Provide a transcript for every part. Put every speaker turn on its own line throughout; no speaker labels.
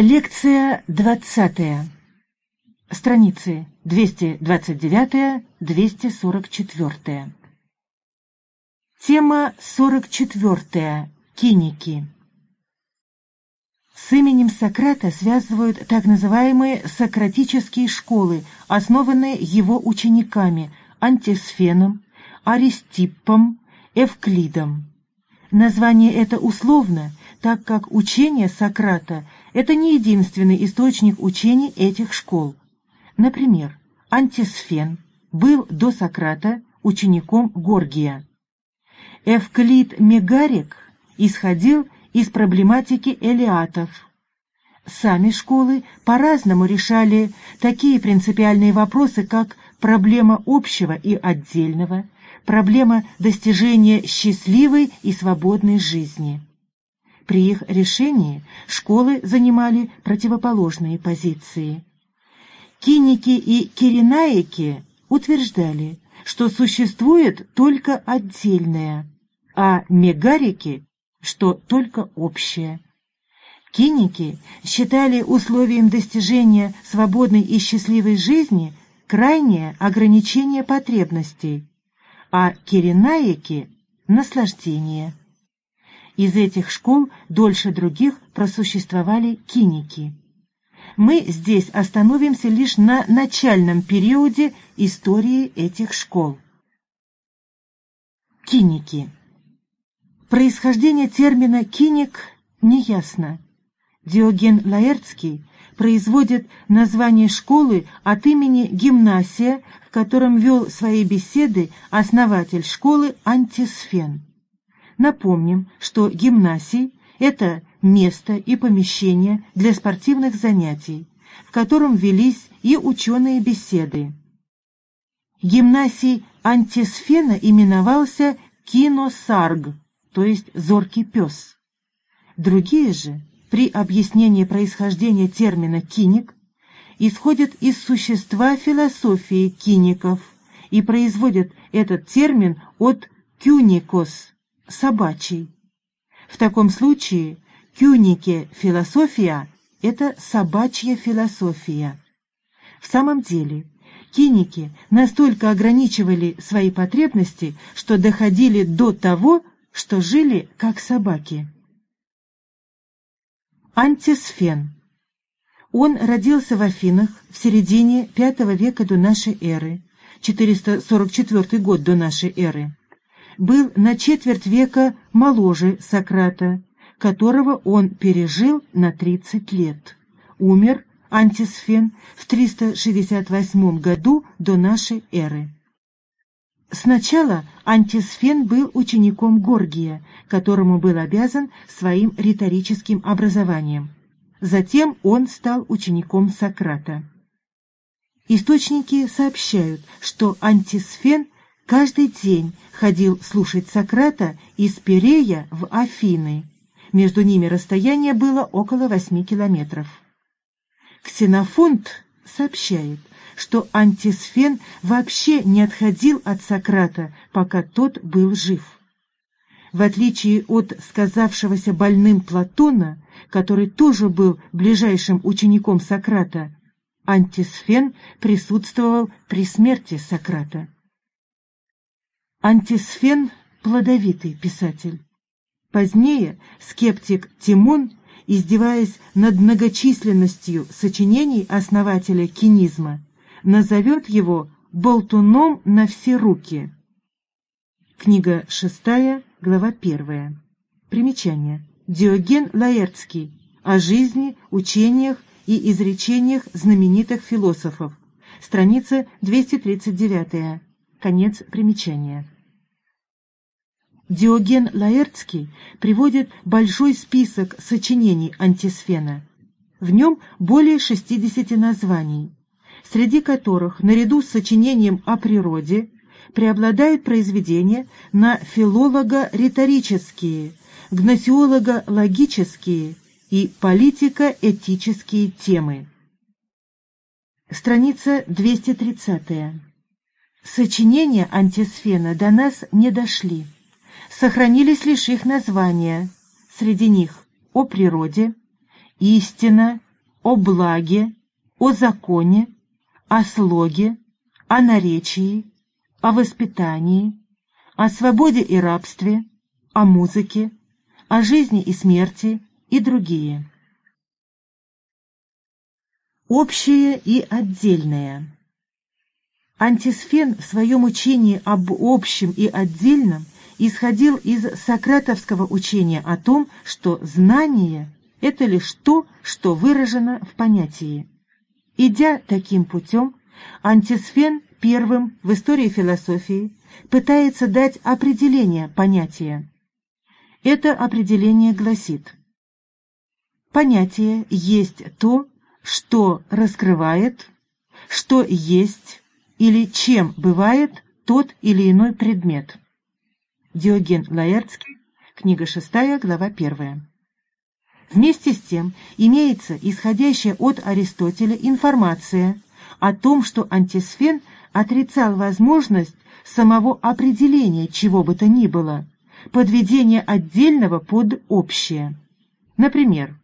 Лекция двадцатая. Страницы 229-244. Тема 44. Киники. С именем Сократа связывают так называемые сократические школы, основанные его учениками Антисфеном, Аристиппом, Эвклидом. Название это условно, так как учение Сократа – это не единственный источник учений этих школ. Например, Антисфен был до Сократа учеником Горгия. Эвклид Мегарик исходил из проблематики элиатов. Сами школы по-разному решали такие принципиальные вопросы, как проблема общего и отдельного – проблема достижения счастливой и свободной жизни. При их решении школы занимали противоположные позиции. Киники и киренаики утверждали, что существует только отдельное, а мегарики, что только общее. Киники считали условием достижения свободной и счастливой жизни крайнее ограничение потребностей, а киренаики — наслаждение. Из этих школ дольше других просуществовали киники. Мы здесь остановимся лишь на начальном периоде истории этих школ. Киники. Происхождение термина «киник» неясно. Диоген Лаэртский производит название школы от имени гимнасия, в котором вел свои беседы основатель школы Антисфен. Напомним, что гимнасий – это место и помещение для спортивных занятий, в котором велись и ученые беседы. Гимнасий Антисфена именовался Киносарг, то есть «зоркий пес». Другие же при объяснении происхождения термина «киник» исходят из существа философии киников и производят этот термин от «кюникос» — «собачий». В таком случае «кюнике философия» — это собачья философия. В самом деле, киники настолько ограничивали свои потребности, что доходили до того, что жили как собаки. Антисфен. Он родился в Афинах в середине V века до нашей эры, 444 год до нашей эры. Был на четверть века моложе Сократа, которого он пережил на 30 лет. Умер Антисфен в 368 году до нашей эры. Сначала Антисфен был учеником Горгия, которому был обязан своим риторическим образованием. Затем он стал учеником Сократа. Источники сообщают, что Антисфен каждый день ходил слушать Сократа из Перея в Афины. Между ними расстояние было около восьми километров. Ксенофонт сообщает, что Антисфен вообще не отходил от Сократа, пока тот был жив. В отличие от сказавшегося больным Платона, который тоже был ближайшим учеником Сократа, Антисфен присутствовал при смерти Сократа. Антисфен – плодовитый писатель. Позднее скептик Тимон, издеваясь над многочисленностью сочинений основателя кинизма, назовет его «болтуном на все руки». Книга шестая, глава первая. Примечание. Диоген Лаэртский. О жизни, учениях и изречениях знаменитых философов. Страница 239. Конец примечания. Диоген Лаэртский приводит большой список сочинений антисфена. В нем более 60 названий среди которых, наряду с сочинением о природе, преобладают произведения на филолого-риторические, гносеолого-логические и политико-этические темы. Страница 230. Сочинения антисфена до нас не дошли. Сохранились лишь их названия. Среди них «О природе», «Истина», о благе, о законе, о слоге, о наречии, о воспитании, о свободе и рабстве, о музыке, о жизни и смерти и другие. Общее и отдельное. Антисфен в своем учении об общем и отдельном исходил из сократовского учения о том, что знание – это лишь то, что выражено в понятии. Идя таким путем, антисфен первым в истории философии пытается дать определение понятия. Это определение гласит «Понятие есть то, что раскрывает, что есть или чем бывает тот или иной предмет». Диоген Лаэртский, книга 6, глава 1. Вместе с тем имеется исходящая от Аристотеля информация о том, что антисфен отрицал возможность самого определения чего бы то ни было, подведения отдельного под общее. Например,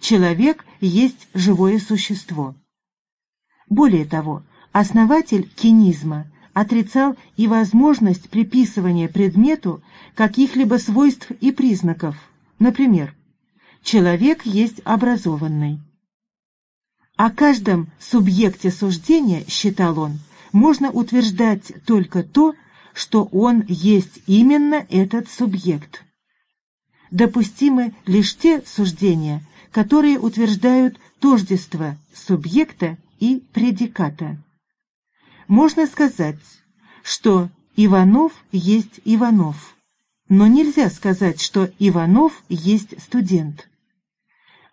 человек есть живое существо. Более того, основатель кинизма отрицал и возможность приписывания предмету каких-либо свойств и признаков. Например, человек есть образованный. О каждом субъекте суждения, считал он, можно утверждать только то, что он есть именно этот субъект. Допустимы лишь те суждения, которые утверждают тождество субъекта и предиката. Можно сказать, что Иванов есть Иванов, но нельзя сказать, что Иванов есть студент.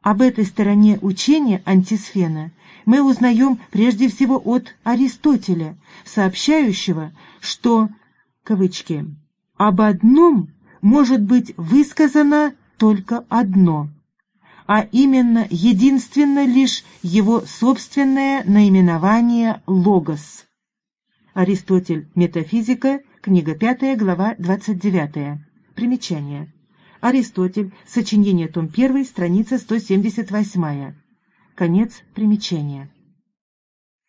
Об этой стороне учения антисфена мы узнаем прежде всего от Аристотеля, сообщающего, что, кавычки, «об одном может быть высказано только одно», а именно единственно лишь его собственное наименование «логос». Аристотель «Метафизика», книга 5, глава 29. Примечание. Аристотель, сочинение, том 1, страница 178. Конец примечания.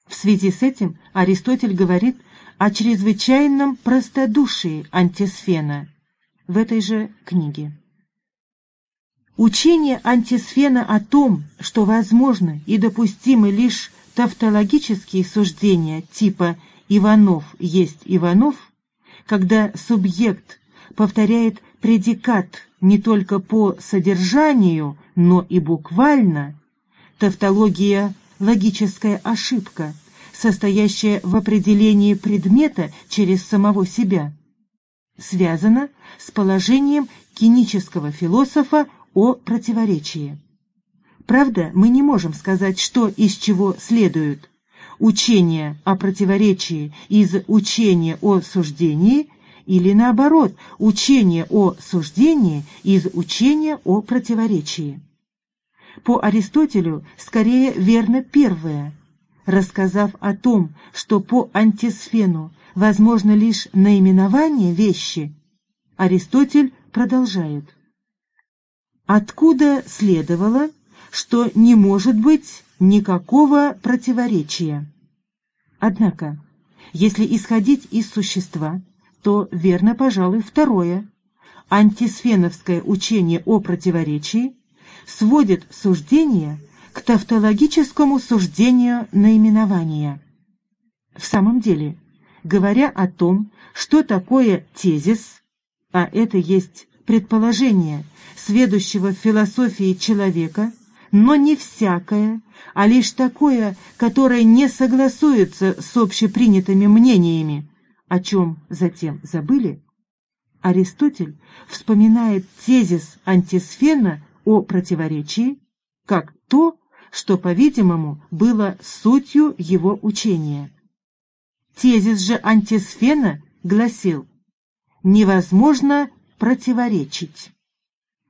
В связи с этим Аристотель говорит о чрезвычайном простодушии антисфена в этой же книге. Учение антисфена о том, что возможно и допустимы лишь тавтологические суждения типа «Иванов есть Иванов», когда субъект повторяет предикат не только по содержанию, но и буквально, тавтология – логическая ошибка, состоящая в определении предмета через самого себя, связана с положением кинического философа о противоречии. Правда, мы не можем сказать, что из чего следует. Учение о противоречии из учения о суждении или наоборот, учение о суждении из учения о противоречии. По Аристотелю скорее верно первое, рассказав о том, что по антисфену возможно лишь наименование вещи, Аристотель продолжает. Откуда следовало, что не может быть никакого противоречия? Однако, если исходить из существа, то верно, пожалуй, второе. Антисфеновское учение о противоречии сводит суждение к тавтологическому суждению наименования. В самом деле, говоря о том, что такое тезис, а это есть предположение сведущего в философии человека, но не всякое, а лишь такое, которое не согласуется с общепринятыми мнениями, о чем затем забыли, Аристотель вспоминает тезис антисфена о противоречии как то, что, по-видимому, было сутью его учения. Тезис же антисфена гласил «невозможно противоречить».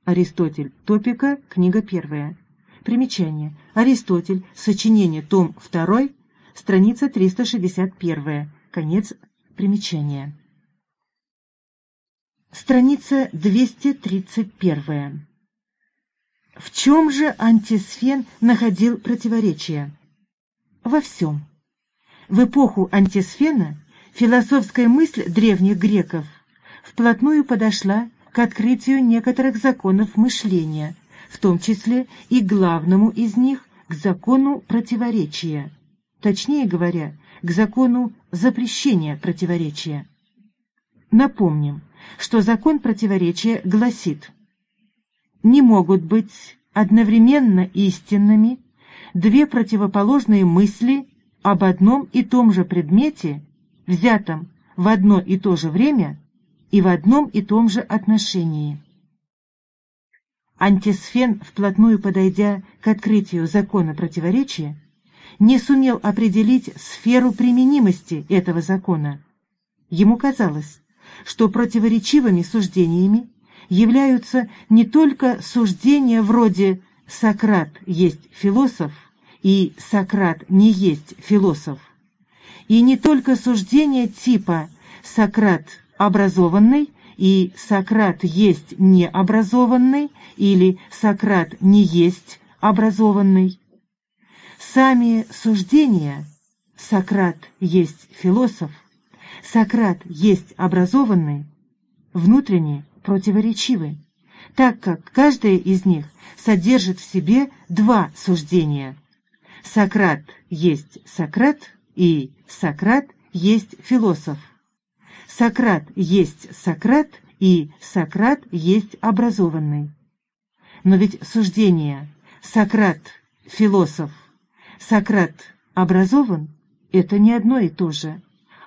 Аристотель. Топика. Книга первая. Примечание. Аристотель. Сочинение. Том 2. Страница 361. Конец примечания. Страница 231. В чем же антисфен находил противоречия? Во всем. В эпоху антисфена философская мысль древних греков вплотную подошла к открытию некоторых законов мышления, в том числе и главному из них к закону противоречия, точнее говоря, к закону запрещения противоречия. Напомним, что закон противоречия гласит «Не могут быть одновременно истинными две противоположные мысли об одном и том же предмете, взятом в одно и то же время и в одном и том же отношении». Антисфен, вплотную подойдя к открытию закона противоречия, не сумел определить сферу применимости этого закона. Ему казалось, что противоречивыми суждениями являются не только суждения вроде «Сократ есть философ» и «Сократ не есть философ», и не только суждения типа «Сократ образованный» и «Сократ есть необразованный» или «Сократ не есть образованный». Сами суждения «Сократ есть философ» Сократ есть образованный, внутренне противоречивы, так как каждая из них содержит в себе два суждения. Сократ есть Сократ и Сократ есть философ. Сократ есть Сократ и Сократ есть образованный. Но ведь суждение «Сократ – философ», «Сократ образован» — это не одно и то же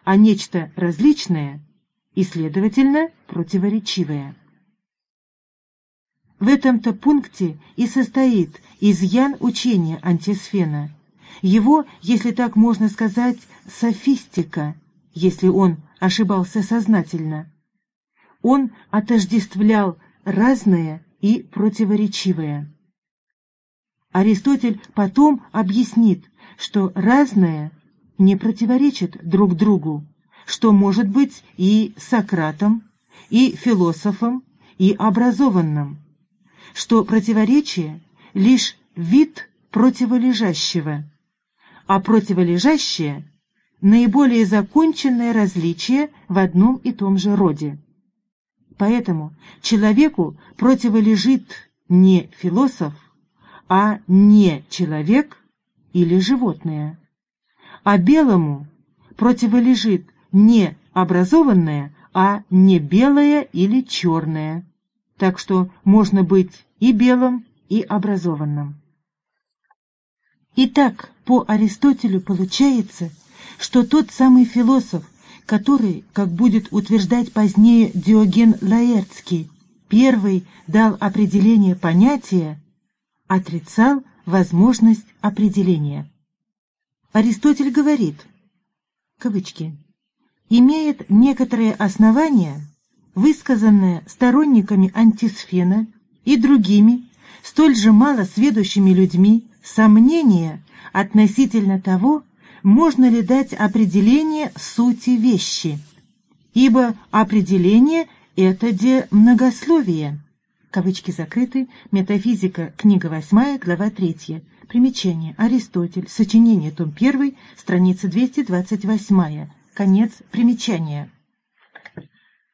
а нечто различное и, следовательно, противоречивое. В этом-то пункте и состоит изъян учения антисфена, его, если так можно сказать, софистика, если он ошибался сознательно. Он отождествлял разное и противоречивое. Аристотель потом объяснит, что разное не противоречат друг другу, что может быть и Сократом, и философом, и образованным, что противоречие — лишь вид противолежащего, а противолежащее — наиболее законченное различие в одном и том же роде. Поэтому человеку противолежит не философ, а не человек или животное а белому противолежит не образованное, а не белое или черное. Так что можно быть и белым, и образованным. Итак, по Аристотелю получается, что тот самый философ, который, как будет утверждать позднее Диоген Лаэртский, первый дал определение понятия, отрицал возможность определения. Аристотель говорит, кавычки, имеет некоторые основания, высказанные сторонниками антисфена и другими, столь же мало сведущими людьми, сомнения относительно того, можно ли дать определение сути вещи, ибо определение — это де многословие. Кавычки закрыты. Метафизика. Книга 8, глава 3. Примечание. Аристотель. Сочинение. Том 1. Страница 228. Конец примечания.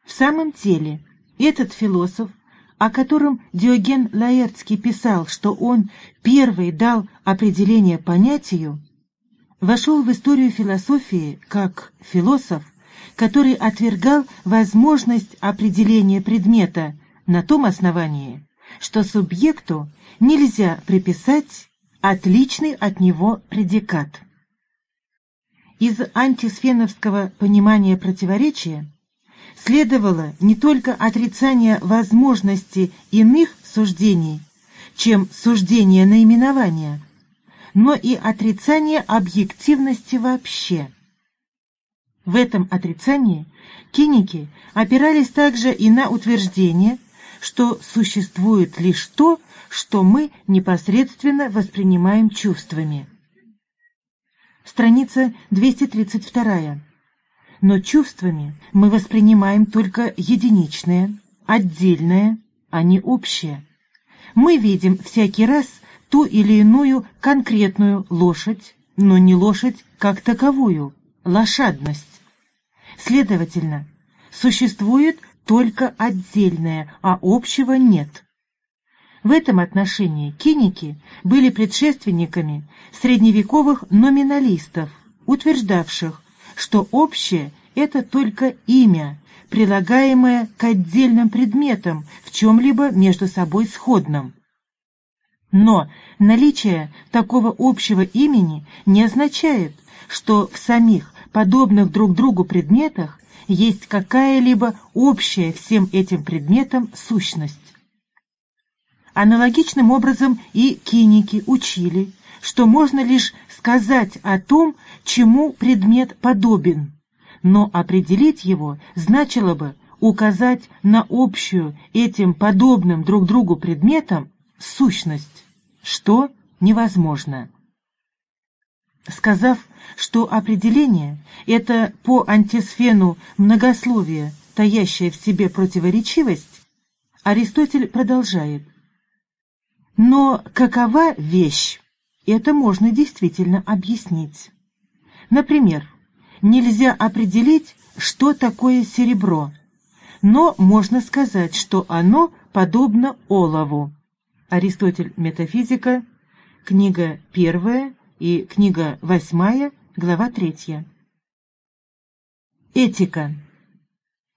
В самом деле, этот философ, о котором Диоген Лаэртский писал, что он первый дал определение понятию, вошел в историю философии как философ, который отвергал возможность определения предмета на том основании, что субъекту нельзя приписать отличный от него предикат. Из антисфеновского понимания противоречия следовало не только отрицание возможности иных суждений, чем суждение наименования, но и отрицание объективности вообще. В этом отрицании киники опирались также и на утверждение, что существует лишь то, что мы непосредственно воспринимаем чувствами. Страница 232. Но чувствами мы воспринимаем только единичное, отдельное, а не общее. мы видим всякий раз ту или иную конкретную лошадь, но не лошадь как таковую, лошадность. Следовательно, существует только отдельное, а общего нет. В этом отношении киники были предшественниками средневековых номиналистов, утверждавших, что общее – это только имя, прилагаемое к отдельным предметам в чем-либо между собой сходном. Но наличие такого общего имени не означает, что в самих подобных друг другу предметах есть какая-либо общая всем этим предметам сущность. Аналогичным образом и киники учили, что можно лишь сказать о том, чему предмет подобен, но определить его значило бы указать на общую этим подобным друг другу предметам сущность, что невозможно. Сказав, что определение — это по антисфену многословие, таящее в себе противоречивость, Аристотель продолжает. Но какова вещь? Это можно действительно объяснить. Например, нельзя определить, что такое серебро, но можно сказать, что оно подобно олову. Аристотель «Метафизика», книга первая и книга восьмая, глава третья. Этика.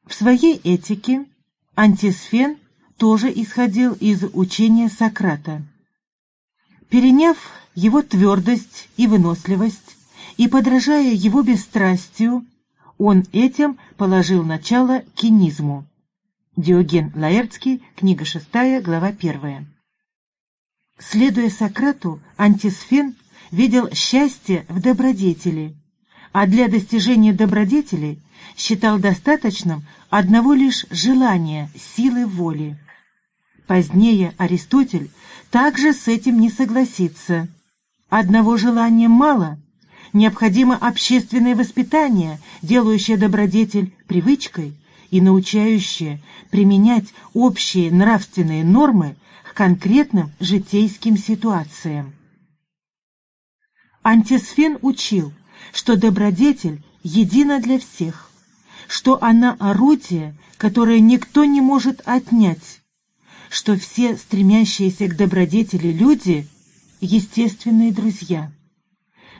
В своей этике антисфен тоже исходил из учения Сократа. Переняв его твердость и выносливость и подражая его бесстрастию, он этим положил начало кинизму. Диоген Лаэртский, книга 6, глава 1. Следуя Сократу, антисфен видел счастье в добродетели, а для достижения добродетели считал достаточным одного лишь желания, силы воли. Позднее Аристотель также с этим не согласится. Одного желания мало, необходимо общественное воспитание, делающее добродетель привычкой и научающее применять общие нравственные нормы конкретным житейским ситуациям. Антисфен учил, что добродетель едина для всех, что она орудие, которое никто не может отнять, что все стремящиеся к добродетели люди — естественные друзья.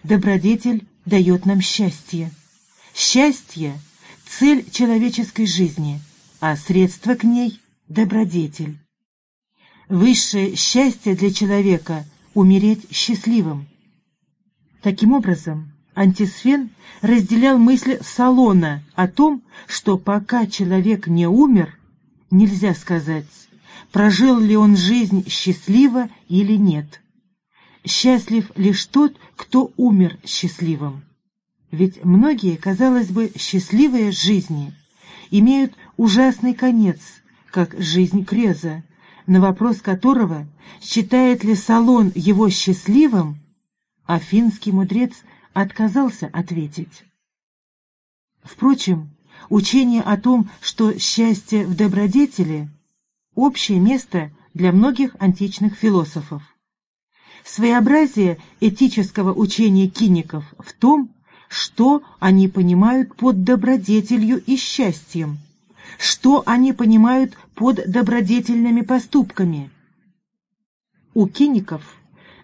Добродетель дает нам счастье. Счастье — цель человеческой жизни, а средство к ней — добродетель. Высшее счастье для человека — умереть счастливым. Таким образом, антисфен разделял мысль Салона о том, что пока человек не умер, нельзя сказать, прожил ли он жизнь счастливо или нет. Счастлив лишь тот, кто умер счастливым. Ведь многие, казалось бы, счастливые жизни имеют ужасный конец, как жизнь Креза, на вопрос которого, считает ли Салон его счастливым, афинский мудрец отказался ответить. Впрочем, учение о том, что счастье в добродетели – общее место для многих античных философов. Своеобразие этического учения киников в том, что они понимают под добродетелью и счастьем – что они понимают под добродетельными поступками. У киников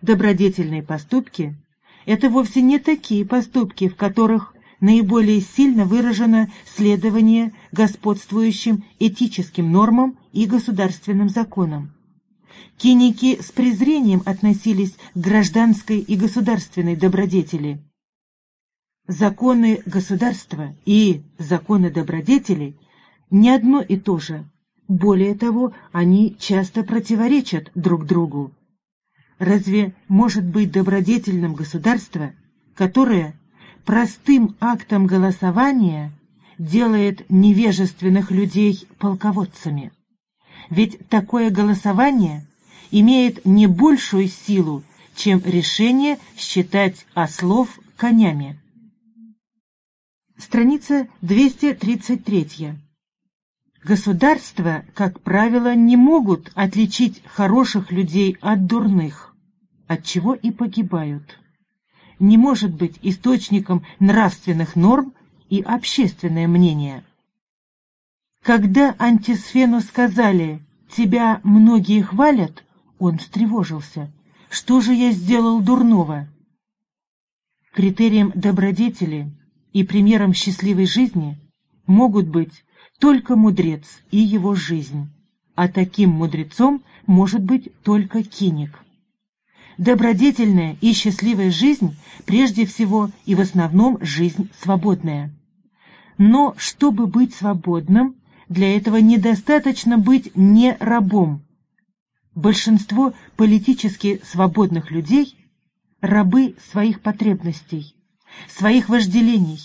добродетельные поступки – это вовсе не такие поступки, в которых наиболее сильно выражено следование господствующим этическим нормам и государственным законам. Киники с презрением относились к гражданской и государственной добродетели. Законы государства и законы добродетели не одно и то же. Более того, они часто противоречат друг другу. Разве может быть добродетельным государство, которое простым актом голосования делает невежественных людей полководцами? Ведь такое голосование имеет не большую силу, чем решение считать ослов конями. Страница 233. Государства, как правило, не могут отличить хороших людей от дурных, от чего и погибают. Не может быть источником нравственных норм и общественное мнение. Когда антисфену сказали «тебя многие хвалят», он встревожился. «Что же я сделал дурного?» Критерием добродетели и примером счастливой жизни могут быть только мудрец и его жизнь, а таким мудрецом может быть только киник. Добродетельная и счастливая жизнь прежде всего и в основном жизнь свободная. Но чтобы быть свободным, для этого недостаточно быть не рабом. Большинство политически свободных людей – рабы своих потребностей, своих вожделений,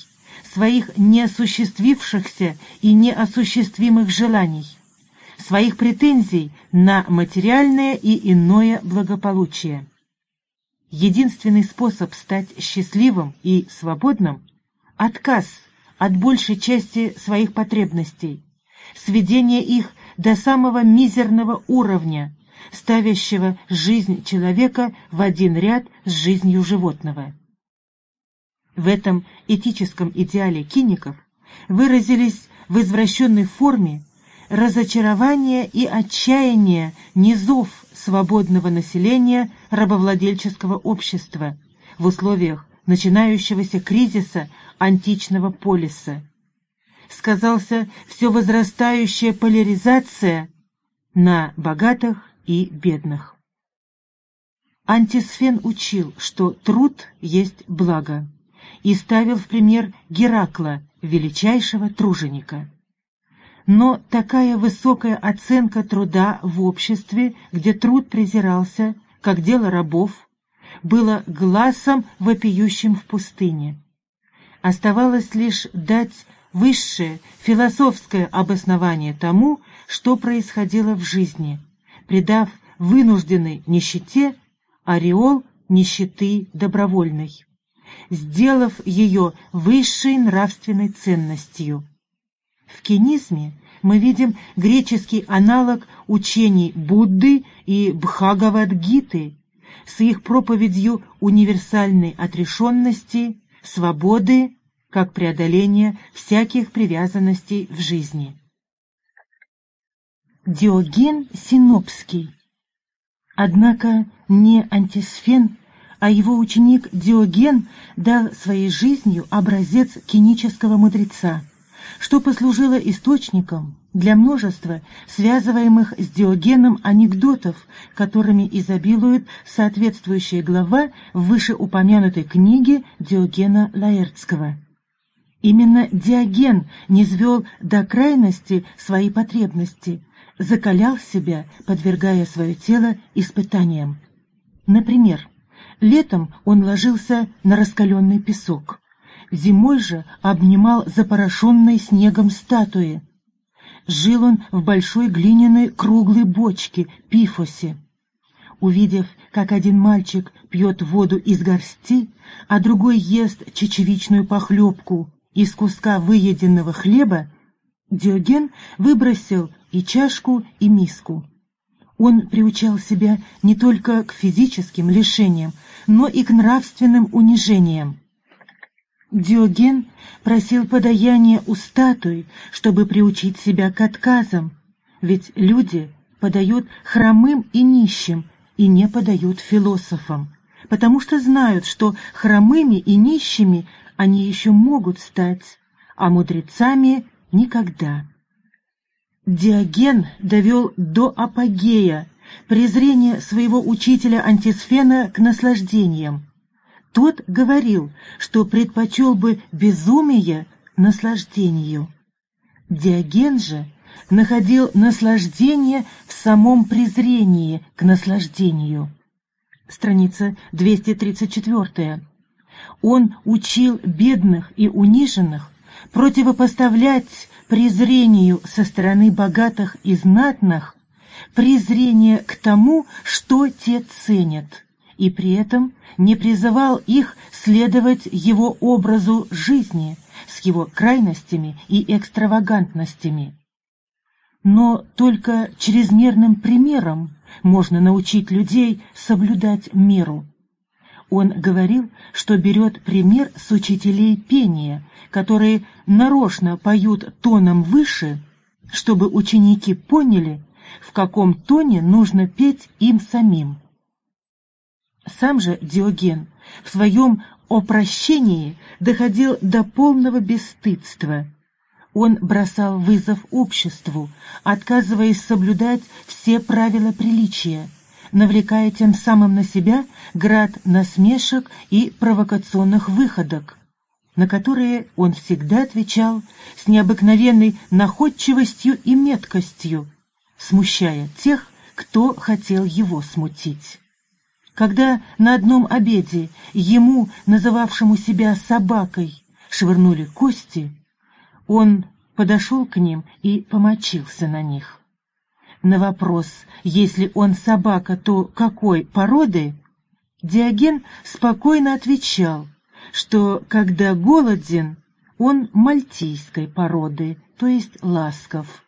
своих неосуществившихся и неосуществимых желаний, своих претензий на материальное и иное благополучие. Единственный способ стать счастливым и свободным – отказ от большей части своих потребностей, сведение их до самого мизерного уровня, ставящего жизнь человека в один ряд с жизнью животного. В этом этическом идеале киников выразились в извращенной форме разочарование и отчаяние низов свободного населения рабовладельческого общества в условиях начинающегося кризиса античного полиса. Сказался все возрастающая поляризация на богатых и бедных. Антисфен учил, что труд есть благо и ставил в пример Геракла, величайшего труженика. Но такая высокая оценка труда в обществе, где труд презирался, как дело рабов, было глазом вопиющим в пустыне. Оставалось лишь дать высшее философское обоснование тому, что происходило в жизни, придав вынужденной нищете ореол нищеты добровольной сделав ее высшей нравственной ценностью. В кинизме мы видим греческий аналог учений Будды и Бхагавадгиты с их проповедью универсальной отрешенности, свободы, как преодоление всяких привязанностей в жизни. Диоген Синопский Однако не антисфен а его ученик Диоген дал своей жизнью образец кинического мудреца, что послужило источником для множества связываемых с Диогеном анекдотов, которыми изобилует соответствующая глава в вышеупомянутой книге Диогена Лаэртского. Именно Диоген низвел до крайности свои потребности, закалял себя, подвергая свое тело испытаниям. Например, Летом он ложился на раскаленный песок. Зимой же обнимал запорошенной снегом статуи. Жил он в большой глиняной круглой бочке, пифосе. Увидев, как один мальчик пьет воду из горсти, а другой ест чечевичную похлебку из куска выеденного хлеба, Диоген выбросил и чашку, и миску. Он приучал себя не только к физическим лишениям, но и к нравственным унижениям. Диоген просил подаяния у статуй, чтобы приучить себя к отказам, ведь люди подают хромым и нищим и не подают философам, потому что знают, что хромыми и нищими они еще могут стать, а мудрецами — никогда. Диоген довел до апогея презрение своего учителя Антисфена к наслаждениям. Тот говорил, что предпочел бы безумие наслаждению. Диоген же находил наслаждение в самом презрении к наслаждению. Страница 234. Он учил бедных и униженных противопоставлять презрению со стороны богатых и знатных презрение к тому, что те ценят, и при этом не призывал их следовать его образу жизни с его крайностями и экстравагантностями. Но только чрезмерным примером можно научить людей соблюдать меру. Он говорил, что берет пример с учителей пения, которые нарочно поют тоном выше, чтобы ученики поняли, в каком тоне нужно петь им самим. Сам же Диоген в своем опрощении доходил до полного бесстыдства. Он бросал вызов обществу, отказываясь соблюдать все правила приличия, навлекая тем самым на себя град насмешек и провокационных выходок, на которые он всегда отвечал с необыкновенной находчивостью и меткостью, смущая тех, кто хотел его смутить. Когда на одном обеде ему, называвшему себя собакой, швырнули кости, он подошел к ним и помочился на них. На вопрос, если он собака, то какой породы, Диоген спокойно отвечал, что когда голоден, он мальтийской породы, то есть ласков,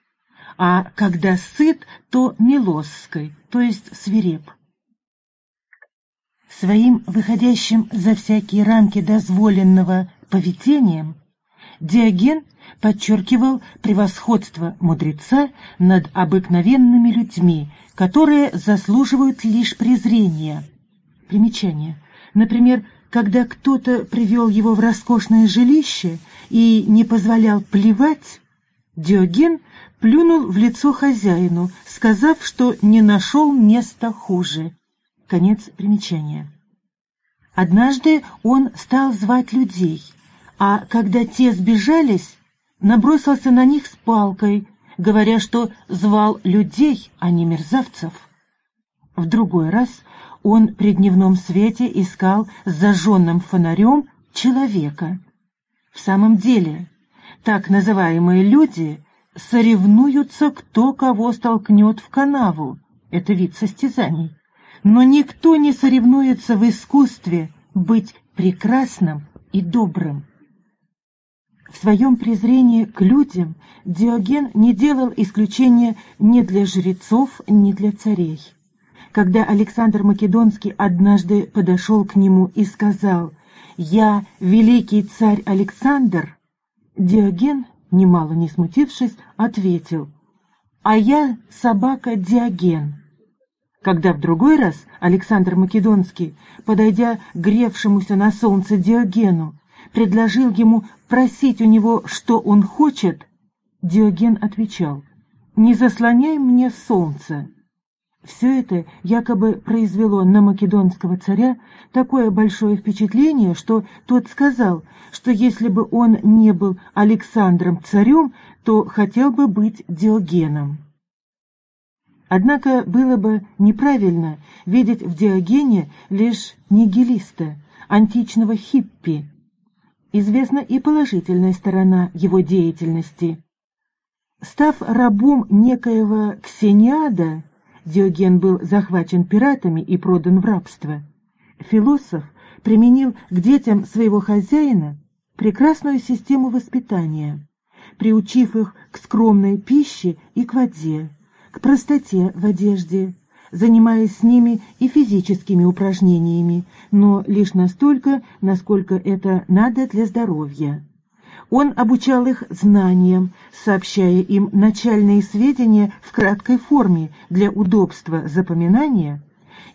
а когда сыт, то милосской, то есть свиреп. Своим выходящим за всякие рамки дозволенного поведением Диоген подчеркивал превосходство мудреца над обыкновенными людьми, которые заслуживают лишь презрения. Примечание. Например, когда кто-то привел его в роскошное жилище и не позволял плевать, Диоген плюнул в лицо хозяину, сказав, что не нашел места хуже. Конец примечания. Однажды он стал звать людей, а когда те сбежались, набросился на них с палкой, говоря, что звал людей, а не мерзавцев. В другой раз он при дневном свете искал с зажженным фонарем человека. В самом деле, так называемые люди соревнуются, кто кого столкнет в канаву. Это вид состязаний но никто не соревнуется в искусстве быть прекрасным и добрым. В своем презрении к людям Диоген не делал исключения ни для жрецов, ни для царей. Когда Александр Македонский однажды подошел к нему и сказал «Я великий царь Александр», Диоген, немало не смутившись, ответил «А я собака Диоген» когда в другой раз Александр Македонский, подойдя к гревшемуся на солнце Диогену, предложил ему просить у него, что он хочет, Диоген отвечал, «Не заслоняй мне солнце». Все это якобы произвело на македонского царя такое большое впечатление, что тот сказал, что если бы он не был Александром царем, то хотел бы быть Диогеном. Однако было бы неправильно видеть в Диогене лишь нигилиста, античного хиппи. Известна и положительная сторона его деятельности. Став рабом некоего Ксениада, Диоген был захвачен пиратами и продан в рабство. Философ применил к детям своего хозяина прекрасную систему воспитания, приучив их к скромной пище и к воде, к простоте в одежде, занимаясь с ними и физическими упражнениями, но лишь настолько, насколько это надо для здоровья. Он обучал их знаниям, сообщая им начальные сведения в краткой форме для удобства запоминания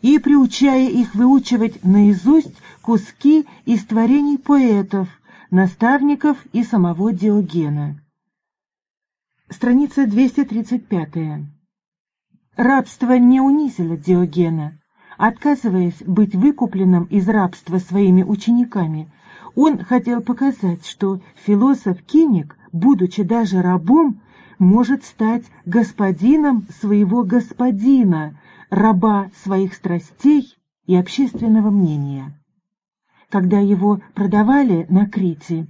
и приучая их выучивать наизусть куски из творений поэтов, наставников и самого Диогена. Страница 235. Рабство не унизило Диогена. Отказываясь быть выкупленным из рабства своими учениками, он хотел показать, что философ-киник, будучи даже рабом, может стать господином своего господина, раба своих страстей и общественного мнения. Когда его продавали на Крите,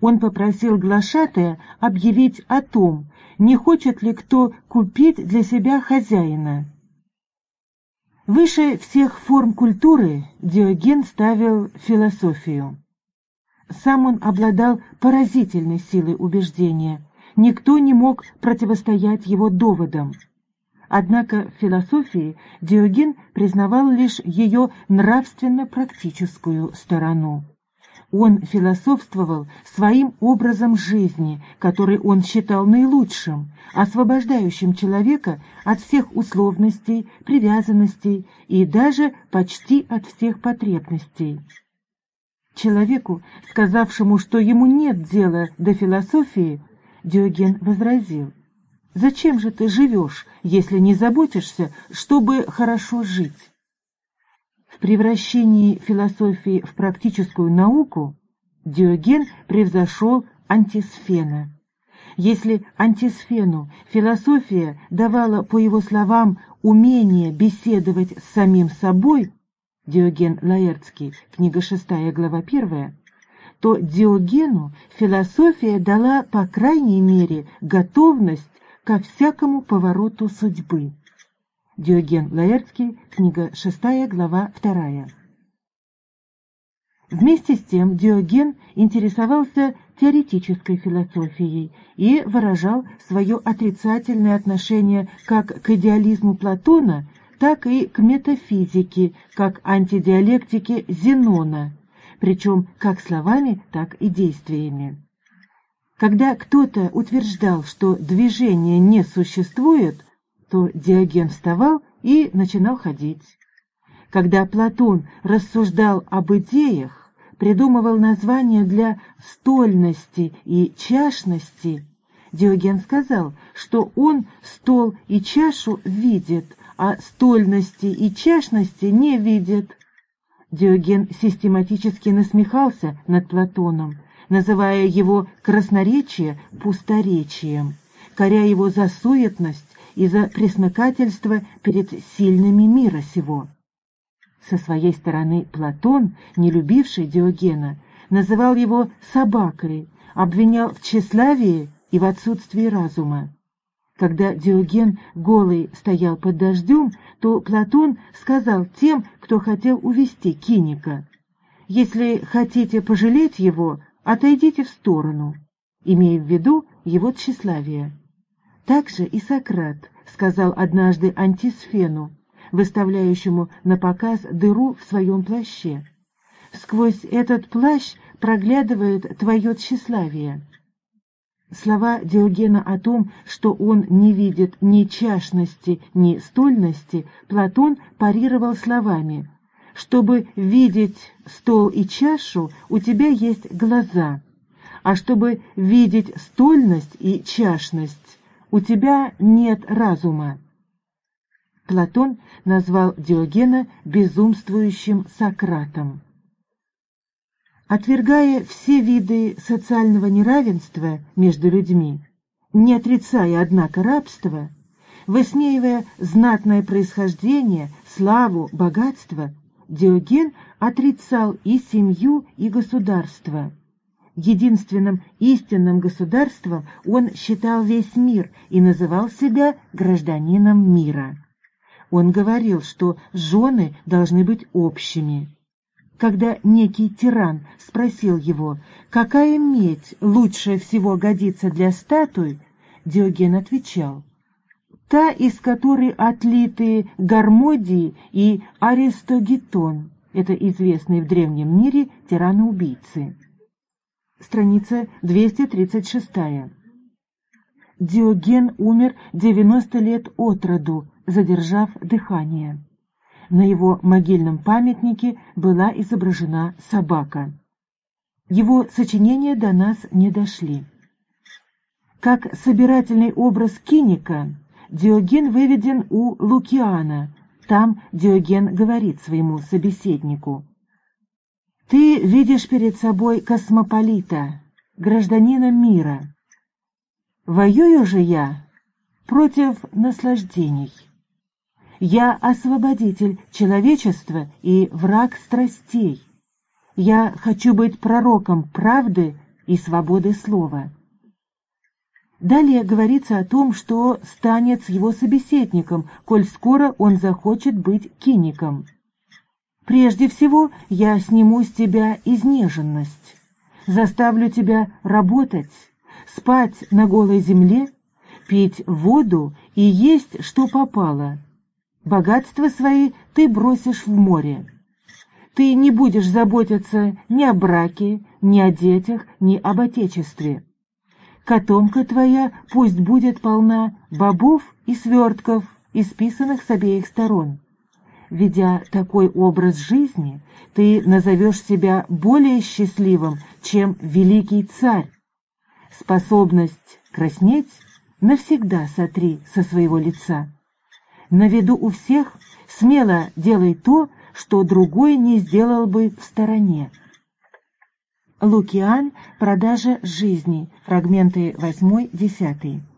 он попросил глашатая объявить о том, не хочет ли кто купить для себя хозяина. Выше всех форм культуры Диоген ставил философию. Сам он обладал поразительной силой убеждения, никто не мог противостоять его доводам. Однако в философии Диоген признавал лишь ее нравственно-практическую сторону. Он философствовал своим образом жизни, который он считал наилучшим, освобождающим человека от всех условностей, привязанностей и даже почти от всех потребностей. Человеку, сказавшему, что ему нет дела до философии, Диоген возразил, «Зачем же ты живешь, если не заботишься, чтобы хорошо жить?» Превращении философии в практическую науку Диоген превзошел антисфена. Если антисфену философия давала, по его словам, умение беседовать с самим собой, Диоген Лаэртский, книга 6, глава 1, то Диогену философия дала, по крайней мере, готовность ко всякому повороту судьбы. Диоген Лаэртский, книга 6, глава 2. Вместе с тем Диоген интересовался теоретической философией и выражал свое отрицательное отношение как к идеализму Платона, так и к метафизике, как антидиалектике Зенона, причем как словами, так и действиями. Когда кто-то утверждал, что движение не существует, то Диоген вставал и начинал ходить. Когда Платон рассуждал об идеях, придумывал названия для стольности и чашности, Диоген сказал, что он стол и чашу видит, а стольности и чашности не видит. Диоген систематически насмехался над Платоном, называя его красноречие пусторечием, коря его за суетность и за пресмыкательство перед сильными мира сего. Со своей стороны Платон, не любивший Диогена, называл его собакой, обвинял в тщеславии и в отсутствии разума. Когда Диоген голый стоял под дождем, то Платон сказал тем, кто хотел увести Киника, «Если хотите пожалеть его, отойдите в сторону», имея в виду его тщеславие. Также и Сократ сказал однажды антисфену, выставляющему на показ дыру в своем плаще. «Сквозь этот плащ проглядывает твое тщеславие». Слова Диогена о том, что он не видит ни чашности, ни стольности, Платон парировал словами «Чтобы видеть стол и чашу, у тебя есть глаза, а чтобы видеть стольность и чашность, у тебя нет разума. Платон назвал Диогена безумствующим Сократом. Отвергая все виды социального неравенства между людьми, не отрицая, однако, рабства, высмеивая знатное происхождение, славу, богатство, Диоген отрицал и семью, и государство единственным истинным государством он считал весь мир и называл себя гражданином мира. Он говорил, что жены должны быть общими. Когда некий тиран спросил его, какая медь лучше всего годится для статуй, Диоген отвечал, «Та, из которой отлиты Гармодий и Аристогетон, это известные в древнем мире тираны-убийцы» страница 236. Диоген умер 90 лет от роду, задержав дыхание. На его могильном памятнике была изображена собака. Его сочинения до нас не дошли. Как собирательный образ киника, Диоген выведен у Лукиана. Там Диоген говорит своему собеседнику – ты видишь перед собой космополита, гражданина мира. Воюю же я против наслаждений. Я освободитель человечества и враг страстей. Я хочу быть пророком правды и свободы слова. Далее говорится о том, что станет с его собеседником, коль скоро он захочет быть киником. Прежде всего я сниму с тебя изнеженность, заставлю тебя работать, спать на голой земле, пить воду и есть, что попало. Богатства свои ты бросишь в море. Ты не будешь заботиться ни о браке, ни о детях, ни об отечестве. Котомка твоя пусть будет полна бобов и свертков, исписанных с обеих сторон. Ведя такой образ жизни, ты назовешь себя более счастливым, чем великий царь. Способность краснеть навсегда сотри со своего лица. На виду у всех смело делай то, что другой не сделал бы в стороне. Лукиан. Продажа жизни. Фрагменты 8-10.